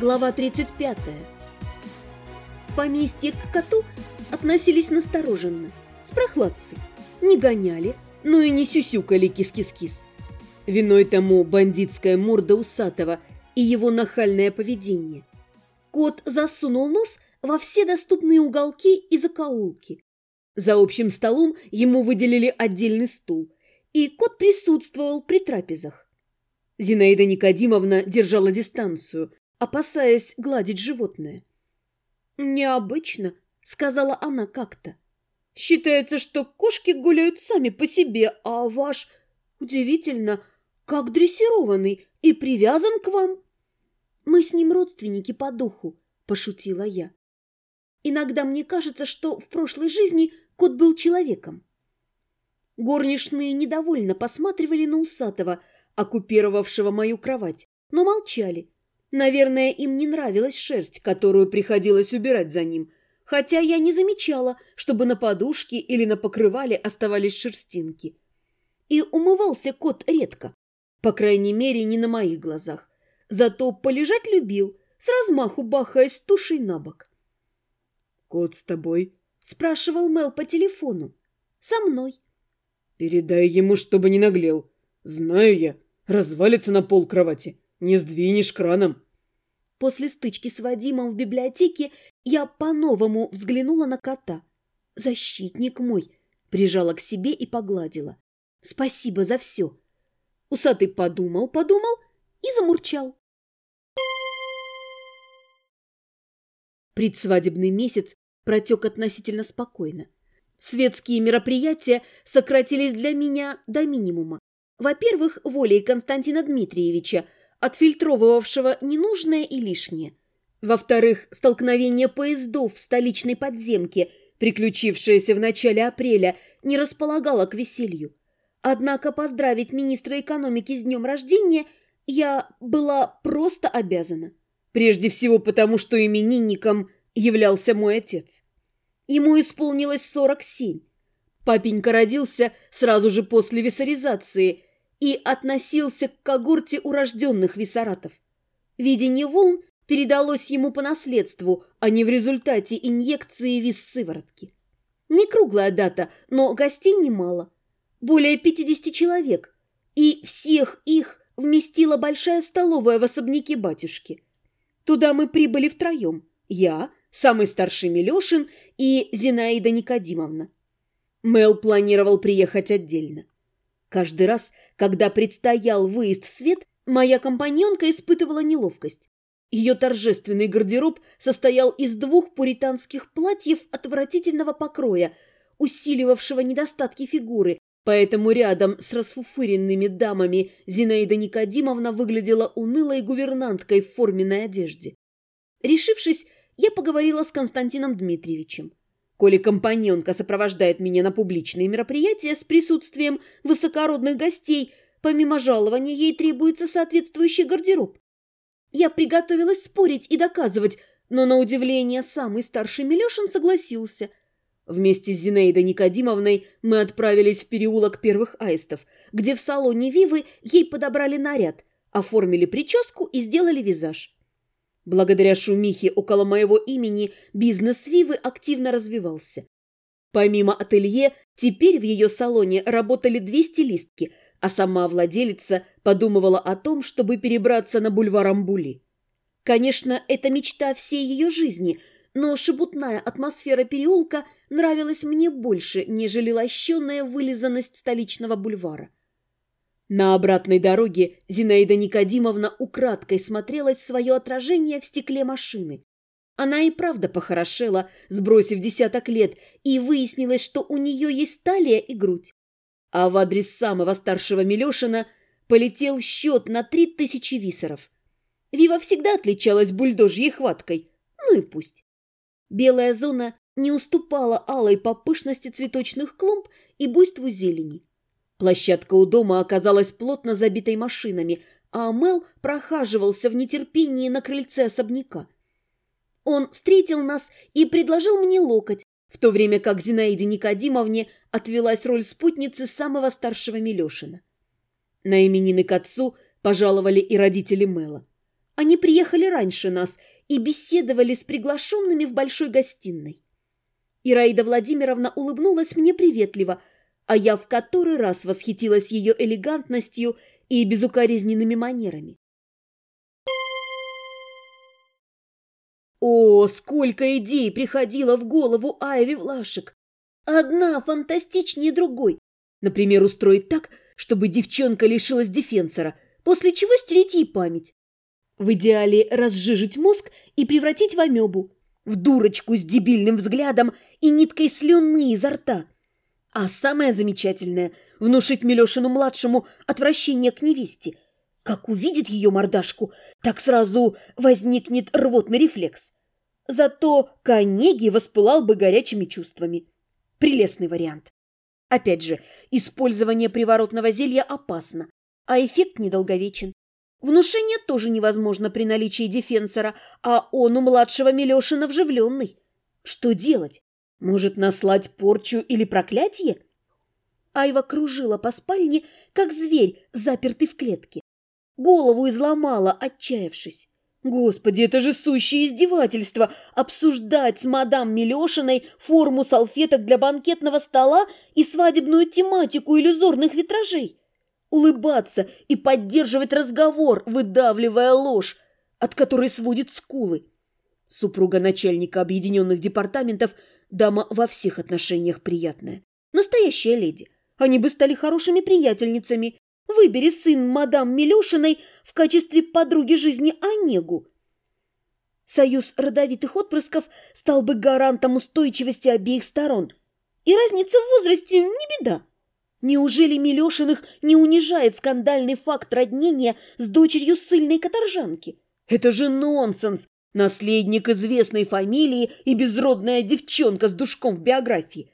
Глава 35. В поместье к коту относились настороженно, с прохладцей. Не гоняли, но и не сюсюкали кис-кис-кис. Виной тому бандитская морда усатого и его нахальное поведение. Кот засунул нос во все доступные уголки и закоулки. За общим столом ему выделили отдельный стул, и кот присутствовал при трапезах. Зинаида Никодимовна держала дистанцию, опасаясь гладить животное. «Необычно», — сказала она как-то. «Считается, что кошки гуляют сами по себе, а ваш, удивительно, как дрессированный и привязан к вам». «Мы с ним родственники по духу», — пошутила я. «Иногда мне кажется, что в прошлой жизни кот был человеком». Горничные недовольно посматривали на усатого, оккупировавшего мою кровать, но молчали, Наверное, им не нравилась шерсть, которую приходилось убирать за ним, хотя я не замечала, чтобы на подушке или на покрывале оставались шерстинки. И умывался кот редко, по крайней мере, не на моих глазах. Зато полежать любил, с размаху бахаясь тушей на бок. «Кот с тобой?» – спрашивал Мел по телефону. «Со мной». «Передай ему, чтобы не наглел. Знаю я, развалится на пол кровати». Не сдвинешь краном. После стычки с Вадимом в библиотеке я по-новому взглянула на кота. «Защитник мой!» Прижала к себе и погладила. «Спасибо за все!» Усатый подумал, подумал и замурчал. Предсвадебный месяц протек относительно спокойно. Светские мероприятия сократились для меня до минимума. Во-первых, волей Константина Дмитриевича – отфильтровывавшего ненужное и лишнее. Во-вторых, столкновение поездов в столичной подземке, приключившееся в начале апреля, не располагало к веселью. Однако поздравить министра экономики с днем рождения я была просто обязана. Прежде всего потому, что именинником являлся мой отец. Ему исполнилось 47. Папенька родился сразу же после виссаризации – и относился к когорте урожденных виссаратов. Видение волн передалось ему по наследству, а не в результате инъекции виссыворотки. Не круглая дата, но гостей немало. Более 50 человек. И всех их вместила большая столовая в особняке батюшки. Туда мы прибыли втроем. Я, самый старший Милешин и Зинаида Никодимовна. Мел планировал приехать отдельно. Каждый раз, когда предстоял выезд в свет, моя компаньонка испытывала неловкость. Ее торжественный гардероб состоял из двух пуританских платьев отвратительного покроя, усиливавшего недостатки фигуры, поэтому рядом с расфуфыренными дамами Зинаида Никодимовна выглядела унылой гувернанткой в форменной одежде. Решившись, я поговорила с Константином Дмитриевичем. Коли компаньонка сопровождает меня на публичные мероприятия с присутствием высокородных гостей, помимо жалования ей требуется соответствующий гардероб. Я приготовилась спорить и доказывать, но, на удивление, самый старший Милешин согласился. Вместе с Зинаидой Никодимовной мы отправились в переулок первых аистов, где в салоне Вивы ей подобрали наряд, оформили прическу и сделали визаж. Благодаря шумихе около моего имени бизнес Вивы активно развивался. Помимо ателье, теперь в ее салоне работали две стилистки, а сама владелица подумывала о том, чтобы перебраться на бульвар Амбули. Конечно, это мечта всей ее жизни, но шебутная атмосфера переулка нравилась мне больше, нежели лощеная вылизанность столичного бульвара. На обратной дороге Зинаида Никодимовна украдкой смотрелась в свое отражение в стекле машины. Она и правда похорошела, сбросив десяток лет, и выяснилось, что у нее есть талия и грудь. А в адрес самого старшего Милешина полетел счет на три тысячи висеров. Вива всегда отличалась бульдожьей хваткой, ну и пусть. Белая зона не уступала алой по пышности цветочных клумб и буйству зелени. Площадка у дома оказалась плотно забитой машинами, а Мел прохаживался в нетерпении на крыльце особняка. Он встретил нас и предложил мне локоть, в то время как Зинаиде Никодимовне отвелась роль спутницы самого старшего Милешина. На именины к отцу пожаловали и родители Мела. Они приехали раньше нас и беседовали с приглашенными в большой гостиной. Ираида Владимировна улыбнулась мне приветливо, а я в который раз восхитилась ее элегантностью и безукоризненными манерами. О, сколько идей приходило в голову Айви Влашек! Одна фантастичнее другой. Например, устроить так, чтобы девчонка лишилась дефенсора, после чего стереть ей память. В идеале разжижить мозг и превратить в амебу, в дурочку с дебильным взглядом и ниткой слюны изо рта. А самое замечательное – внушить Милешину-младшему отвращение к невесте. Как увидит ее мордашку, так сразу возникнет рвотный рефлекс. Зато Конеги воспылал бы горячими чувствами. Прелестный вариант. Опять же, использование приворотного зелья опасно, а эффект недолговечен. Внушение тоже невозможно при наличии дефенсора, а он у младшего Милешина вживленный. Что делать? Может, наслать порчу или проклятие? Айва кружила по спальне, как зверь, запертый в клетке. Голову изломала, отчаявшись. Господи, это же сущее издевательство обсуждать с мадам Милешиной форму салфеток для банкетного стола и свадебную тематику иллюзорных витражей. Улыбаться и поддерживать разговор, выдавливая ложь, от которой сводит скулы. Супруга начальника объединенных департаментов – дама во всех отношениях приятная. Настоящая леди. Они бы стали хорошими приятельницами, Выбери сын мадам Милешиной в качестве подруги жизни Онегу. Союз родовитых отпрысков стал бы гарантом устойчивости обеих сторон. И разница в возрасте не беда. Неужели Милешиных не унижает скандальный факт роднения с дочерью сыльной каторжанки? Это же нонсенс! Наследник известной фамилии и безродная девчонка с душком в биографии.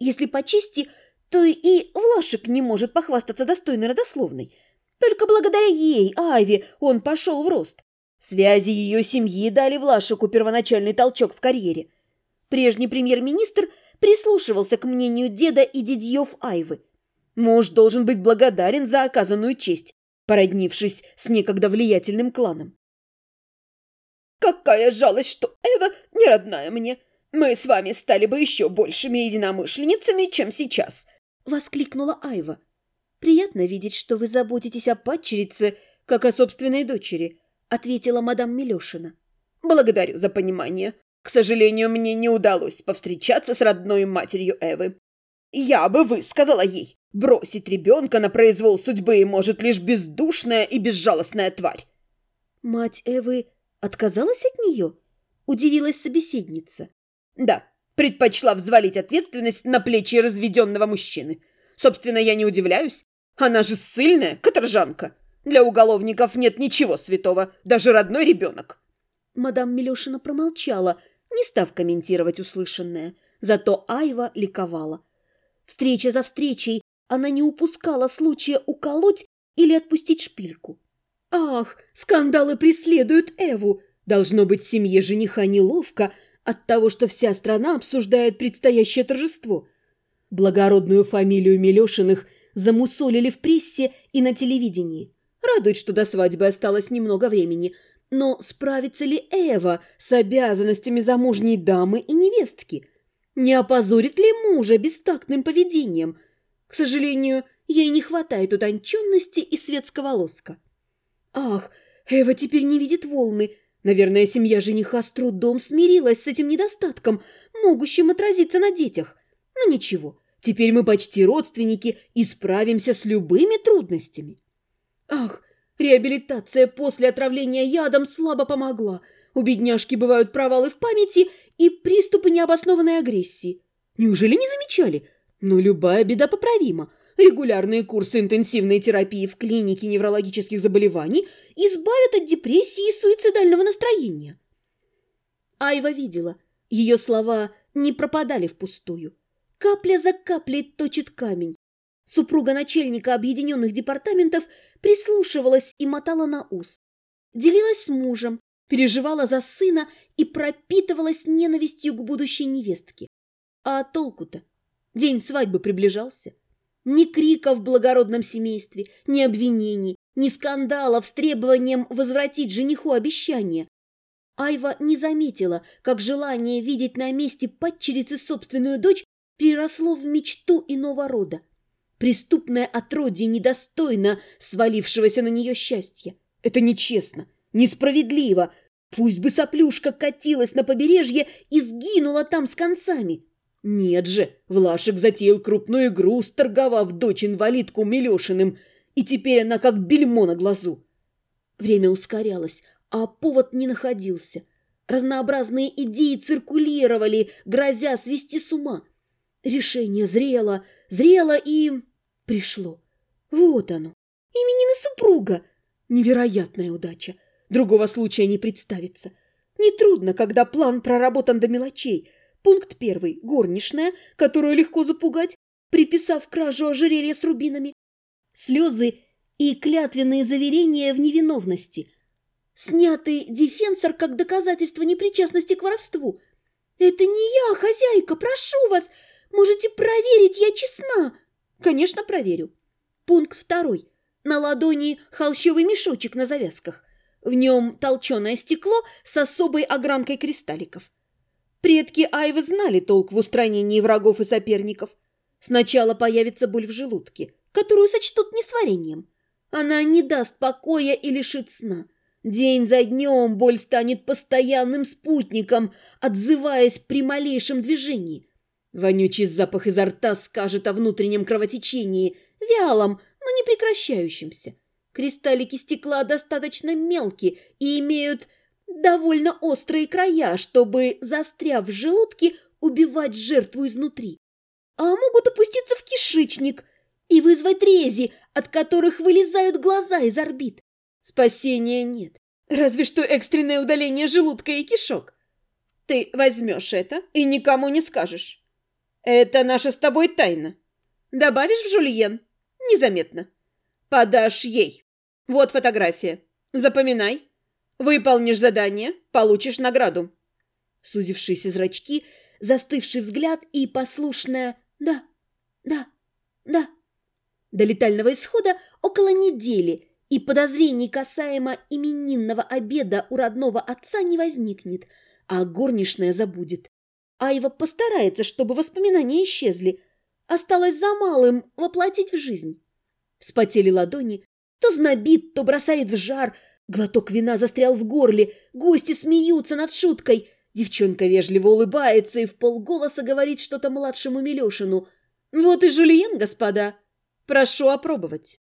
Если по чести, то и Влашек не может похвастаться достойной родословной. Только благодаря ей, Айве, он пошел в рост. Связи ее семьи дали Влашеку первоначальный толчок в карьере. Прежний премьер-министр прислушивался к мнению деда и дедьев Айвы. Муж должен быть благодарен за оказанную честь, породнившись с некогда влиятельным кланом. «Какая жалость, что Эва не родная мне! Мы с вами стали бы еще большими единомышленницами, чем сейчас!» воскликнула Айва. «Приятно видеть, что вы заботитесь о падчерице, как о собственной дочери», ответила мадам Милешина. «Благодарю за понимание. К сожалению, мне не удалось повстречаться с родной матерью Эвы. Я бы высказала ей, бросить ребенка на произвол судьбы может лишь бездушная и безжалостная тварь». «Мать Эвы отказалась от нее?» – удивилась собеседница. «Да, предпочла взвалить ответственность на плечи разведенного мужчины. Собственно, я не удивляюсь. Она же ссыльная, каторжанка. Для уголовников нет ничего святого, даже родной ребенок. Мадам Милешина промолчала, не став комментировать услышанное. Зато Айва ликовала. Встреча за встречей она не упускала случая уколоть или отпустить шпильку. «Ах, скандалы преследуют Эву! Должно быть, семье жениха неловко, от того, что вся страна обсуждает предстоящее торжество. Благородную фамилию Милешиных замусолили в прессе и на телевидении. Радует, что до свадьбы осталось немного времени. Но справится ли Эва с обязанностями замужней дамы и невестки? Не опозорит ли мужа бестактным поведением? К сожалению, ей не хватает утонченности и светского лоска. Ах, Эва теперь не видит волны – Наверное, семья жениха с трудом смирилась с этим недостатком, могущим отразиться на детях. Но ничего, теперь мы почти родственники и справимся с любыми трудностями. Ах, реабилитация после отравления ядом слабо помогла. У бедняжки бывают провалы в памяти и приступы необоснованной агрессии. Неужели не замечали? Но любая беда поправима. Регулярные курсы интенсивной терапии в клинике неврологических заболеваний избавят от депрессии и суицидального настроения. Айва видела, ее слова не пропадали впустую. Капля за каплей точит камень. Супруга начальника объединенных департаментов прислушивалась и мотала на ус. Делилась с мужем, переживала за сына и пропитывалась ненавистью к будущей невестке. А толку-то? День свадьбы приближался. Ни крика в благородном семействе, ни обвинений, ни скандалов с требованием возвратить жениху обещание. Айва не заметила, как желание видеть на месте падчерицы собственную дочь переросло в мечту иного рода. Преступное отродье недостойно свалившегося на нее счастья. Это нечестно, несправедливо. Пусть бы соплюшка катилась на побережье и сгинула там с концами. Нет же, Влашек затеял крупную игру, сторговав дочь-инвалидку Милешиным, и теперь она как бельмо на глазу. Время ускорялось, а повод не находился. Разнообразные идеи циркулировали, грозя свести с ума. Решение зрело, зрело и... пришло. Вот оно. Именины супруга. Невероятная удача. Другого случая не представится. Нетрудно, когда план проработан до мелочей. Пункт первый – горничная, которую легко запугать, приписав кражу ожерелья с рубинами. Слезы и клятвенные заверения в невиновности – Снятый дефенсор как доказательство непричастности к воровству. «Это не я, хозяйка, прошу вас! Можете проверить, я честна!» «Конечно, проверю». Пункт второй. На ладони холщовый мешочек на завязках. В нем толченое стекло с особой огранкой кристалликов. Предки Айвы знали толк в устранении врагов и соперников. Сначала появится боль в желудке, которую сочтут несварением. Она не даст покоя и лишит сна. День за днем боль станет постоянным спутником, отзываясь при малейшем движении. Вонючий запах изо рта скажет о внутреннем кровотечении, вялом, но не прекращающемся. Кристаллики стекла достаточно мелкие и имеют довольно острые края, чтобы, застряв в желудке, убивать жертву изнутри. А могут опуститься в кишечник и вызвать рези, от которых вылезают глаза из орбит. Спасения нет. Разве что экстренное удаление желудка и кишок. Ты возьмешь это и никому не скажешь. Это наша с тобой тайна. Добавишь в жульен? Незаметно. Подашь ей. Вот фотография. Запоминай. Выполнишь задание, получишь награду. Сузившиеся зрачки, застывший взгляд и послушная «да, да, да». До летального исхода около недели – и подозрений касаемо именинного обеда у родного отца не возникнет, а горничная забудет. Айва постарается, чтобы воспоминания исчезли. Осталось за малым воплотить в жизнь. Вспотели ладони, то знобит, то бросает в жар. Глоток вина застрял в горле, гости смеются над шуткой. Девчонка вежливо улыбается и в полголоса говорит что-то младшему Милешину. «Вот и жульен, господа. Прошу опробовать».